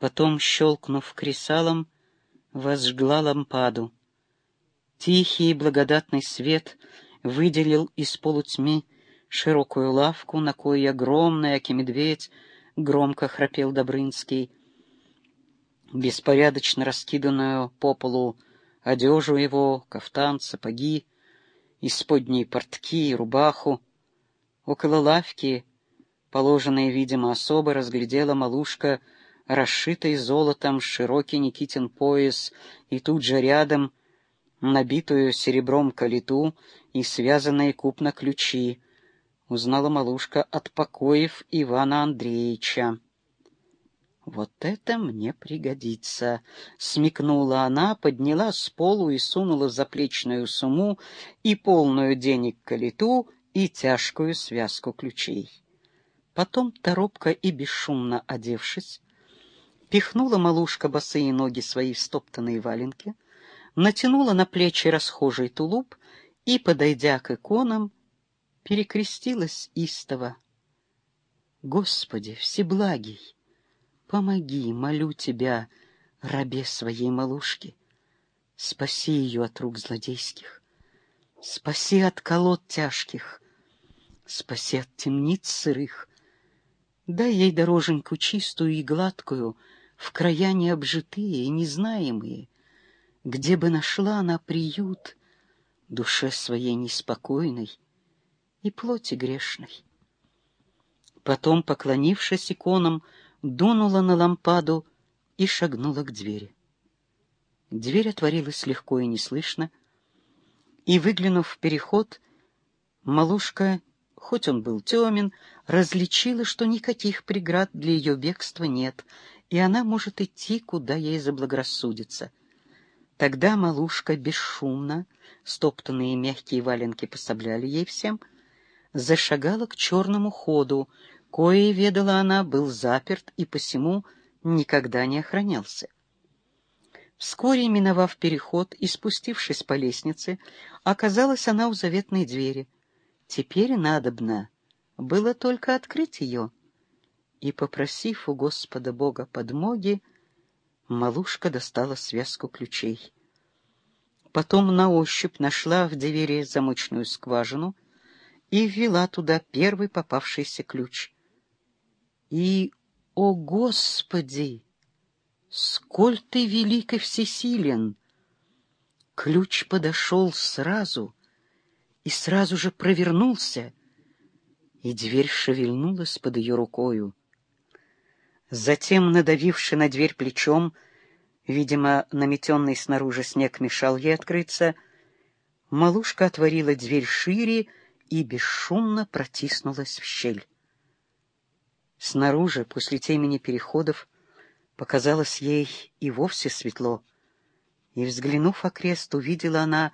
Потом, щелкнув кресалом, возжгла лампаду. Тихий и благодатный свет выделил из полутьмы широкую лавку, на коей огромный аки-медведь громко храпел Добрынский. Беспорядочно раскиданную по полу одежу его, кафтан, сапоги, исподние портки и рубаху. Около лавки, положенной, видимо, особо, разглядела малушка, расшитый золотом широкий Никитин пояс, и тут же рядом набитую серебром калиту и связанные купно ключи. Узнала малушка от покоев Ивана Андреевича. «Вот это мне пригодится!» — смекнула она, подняла с полу и сунула в заплечную сумму и полную денег калиту и тяжкую связку ключей. Потом, торопко и бесшумно одевшись, пихнула малушка босые ноги свои в стоптанные валенки, натянула на плечи расхожий тулуп и, подойдя к иконам, перекрестилась истово. «Господи, всеблагий!» Помоги, молю тебя, рабе своей малушки. Спаси ее от рук злодейских. Спаси от колод тяжких. Спаси от темниц сырых. Дай ей дороженьку чистую и гладкую, в края необжитые и незнаемые, где бы нашла она приют душе своей неспокойной и плоти грешной. Потом, поклонившись иконам, дунула на лампаду и шагнула к двери. Дверь отворилась легко и неслышно, и, выглянув в переход, малушка, хоть он был темен, различила, что никаких преград для ее бегства нет, и она может идти, куда ей заблагорассудится. Тогда малушка бесшумно, стоптанные мягкие валенки пособляли ей всем, зашагала к черному ходу, Кое, ведала она, был заперт и посему никогда не охранялся. Вскоре, миновав переход и спустившись по лестнице, оказалась она у заветной двери. Теперь надобно было только открыть ее. И, попросив у Господа Бога подмоги, малушка достала связку ключей. Потом на ощупь нашла в двери замочную скважину и ввела туда первый попавшийся ключ — и, о Господи, сколь ты велик и всесилен! Ключ подошел сразу и сразу же провернулся, и дверь шевельнулась под ее рукою. Затем, надавивши на дверь плечом, видимо, наметенный снаружи снег мешал ей открыться, малушка отворила дверь шире и бесшумно протиснулась в щель. Снаружи, после темени переходов, показалось ей и вовсе светло, и, взглянув окрест, увидела она,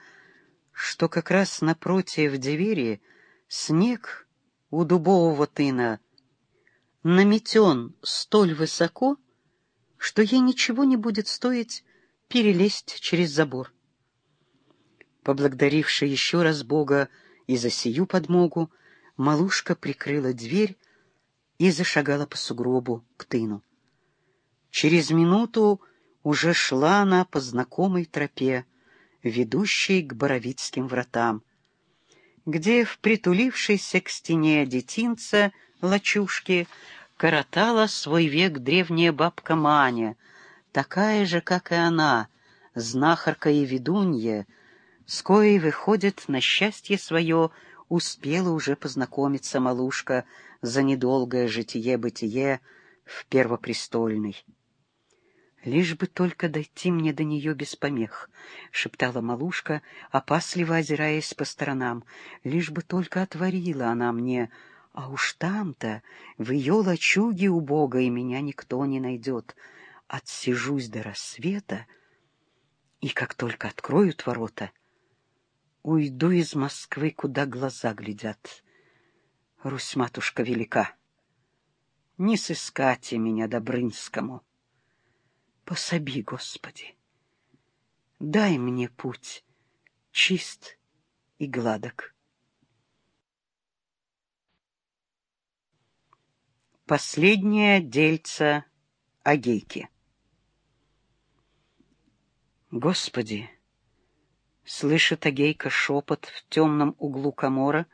что как раз напротив двери снег у дубового тына наметен столь высоко, что ей ничего не будет стоить перелезть через забор. Поблагодаривши еще раз Бога и за сию подмогу, малушка прикрыла дверь и зашагала по сугробу к тыну. Через минуту уже шла она по знакомой тропе, ведущей к Боровицким вратам, где в притулившейся к стене детинца лачушки коротала свой век древняя бабка Маня, такая же, как и она, знахарка и ведунья, с коей выходит на счастье свое успела уже познакомиться малушка за недолгое житие-бытие в Первопрестольной. «Лишь бы только дойти мне до нее без помех», — шептала малушка, опасливо озираясь по сторонам. «Лишь бы только отворила она мне, а уж там-то, в ее лачуге убогой, меня никто не найдет. Отсижусь до рассвета, и как только откроют ворота, уйду из Москвы, куда глаза глядят». Русь-матушка велика. Не сыскайте меня Добрынскому. Пособи, Господи, дай мне путь чист и гладок. Последнее дельце Агейки Господи! Слышит Агейка шепот в темном углу комора,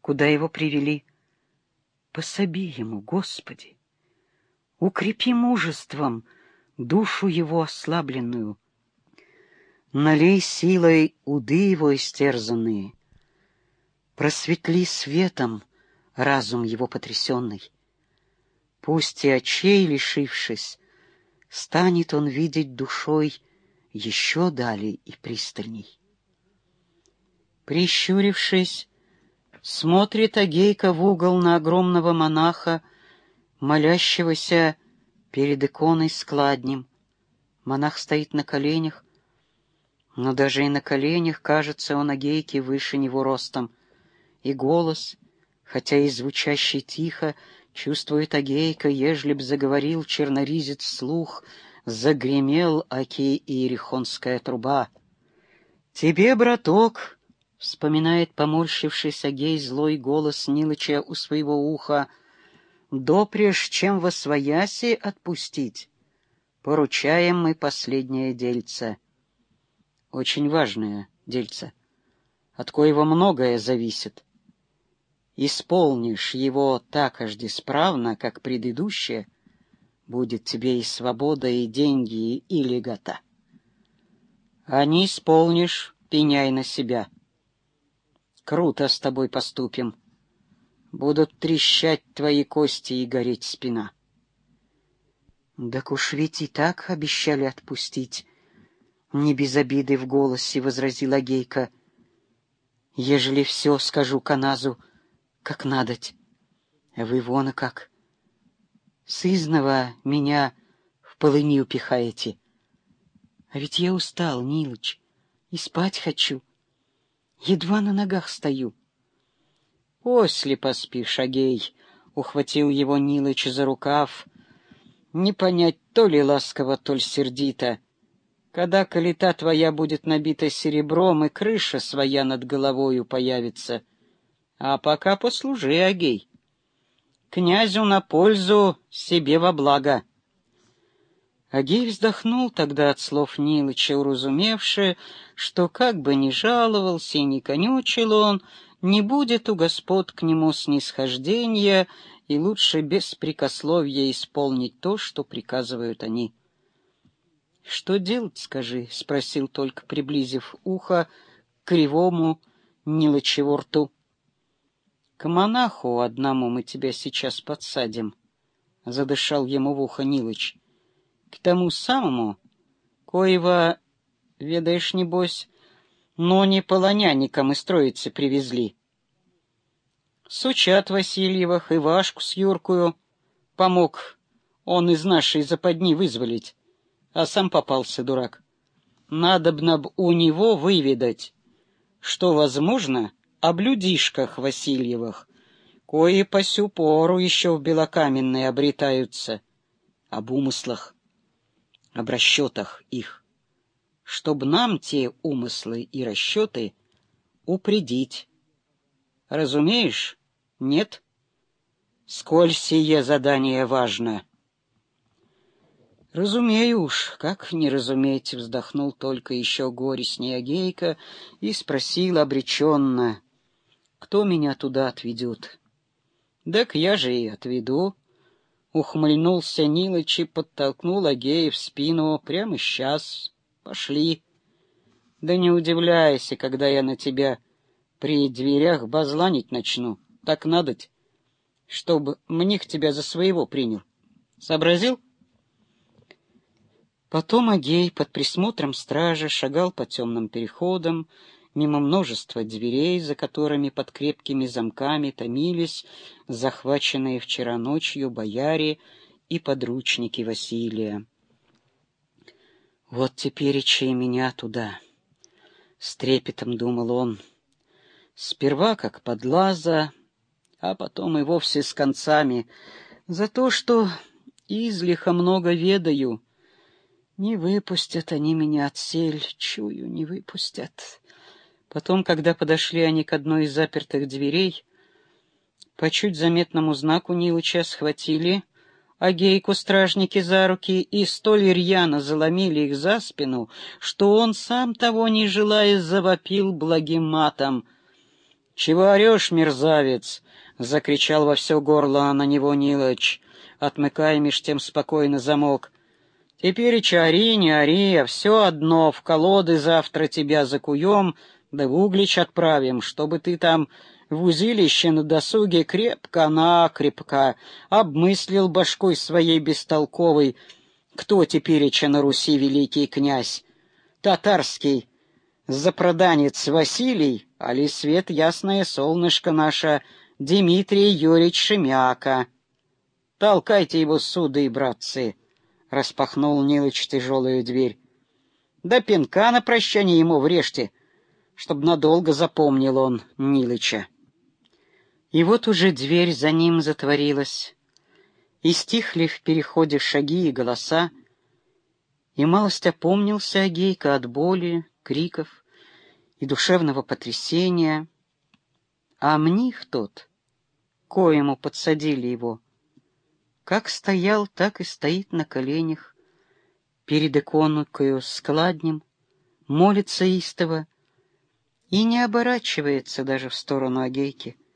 куда его привели. Пособи ему, Господи! Укрепи мужеством душу его ослабленную. Налей силой уды его истерзанные. Просветли светом разум его потрясенный. Пусть и очей лишившись, станет он видеть душой еще далее и пристальней. Прищурившись, смотрит Агейка в угол на огромного монаха, молящегося перед иконой складнем. Монах стоит на коленях, но даже и на коленях, кажется, он Агейке выше него ростом, и голос, хотя и звучащий тихо, чувствует Агейка, ежели б заговорил черноризец слух, загремел Аки и Иерихонская труба. «Тебе, браток!» — вспоминает поморщившийся Агей злой голос Нилыча у своего уха. «Допреж, чем во свояси отпустить, поручаем мы последнее дельце. Очень важное дельце, от коего многое зависит. Исполнишь его так ождесправно, как предыдущее, будет тебе и свобода, и деньги, и легота. А не исполнишь, пеняй на себя». Круто с тобой поступим. Будут трещать твои кости и гореть спина. Так уж ведь и так обещали отпустить. Не без обиды в голосе возразила Гейка. Ежели все скажу Каназу, как надоть. Вы вон как. Сызнова меня в полынью пихаете. А ведь я устал, Нилыч, и спать хочу. Едва на ногах стою. — После поспишь, Агей, — ухватил его Нилыч за рукав. — Не понять, то ли ласково, то ли сердито. Когда калита твоя будет набита серебром, и крыша своя над головою появится. А пока послужи, Агей. Князю на пользу, себе во благо. Агей вздохнул тогда от слов Нилыча, уразумевши, что как бы ни жаловался и ни конючил он, не будет у господ к нему снисхождения, и лучше без прикословия исполнить то, что приказывают они. — Что делать, скажи? — спросил только, приблизив ухо к кривому Нилычеву рту. — К монаху одному мы тебя сейчас подсадим, — задышал ему в ухо Нилыч к тому самому, коего, ведаешь, небось, но не полонянникам из Троицы привезли. Сучат Васильевых и Вашку с Юркую помог он из нашей западни вызволить, а сам попался дурак. Надобно б у него выведать, что, возможно, об людишках Васильевых, кои по сю пору еще в Белокаменной обретаются, об умыслах об расчетах их, чтобы нам те умыслы и расчеты упредить. Разумеешь? Нет? Сколь сие задание важно? Разумею уж, как не разуметь, вздохнул только еще горестнее Агейка и спросил обреченно, кто меня туда отведет? Так я же и отведу, Ухмыльнулся Нилыч и подтолкнул Агея в спину. Прямо сейчас. Пошли. Да не удивляйся, когда я на тебя при дверях базланить начну. Так надоть, чтобы мних тебя за своего принял. Сообразил? Потом Агей под присмотром стражи шагал по темным переходам, мимо множества дверей, за которыми под крепкими замками томились захваченные вчера ночью бояре и подручники Василия. «Вот теперь и меня туда!» — с трепетом думал он. Сперва как подлаза, а потом и вовсе с концами, за то, что излиха много ведаю. Не выпустят они меня от сель, чую, не выпустят. Потом, когда подошли они к одной из запертых дверей, по чуть заметному знаку Нилыча схватили, Агейку стражники за руки и столь рьяно заломили их за спину, что он, сам того не желая, завопил благим матом. «Чего орешь, мерзавец?» — закричал во все горло на него Нилыч, отмыкая меж тем спокойно замок. «Теперь ори, не ори, а все одно, в колоды завтра тебя закуем, да в Углич отправим, чтобы ты там в узилище на досуге крепко-накрепко обмыслил башкой своей бестолковой, кто тепереча на Руси великий князь, татарский, запроданец Василий, али свет ясное солнышко наше Дмитрий Юрьевич Шемяка. Толкайте его суды, братцы, — распахнул Нилыч тяжелую дверь. Да пинка на прощание ему врежьте, чтоб надолго запомнил он Нилыча. И вот уже дверь за ним затворилась, и стихли в переходе шаги и голоса, и малость опомнился Агейка от боли, криков и душевного потрясения, а мних тот, коему подсадили его, как стоял, так и стоит на коленях, перед иконкою складнем, молится истово и не оборачивается даже в сторону Агейки —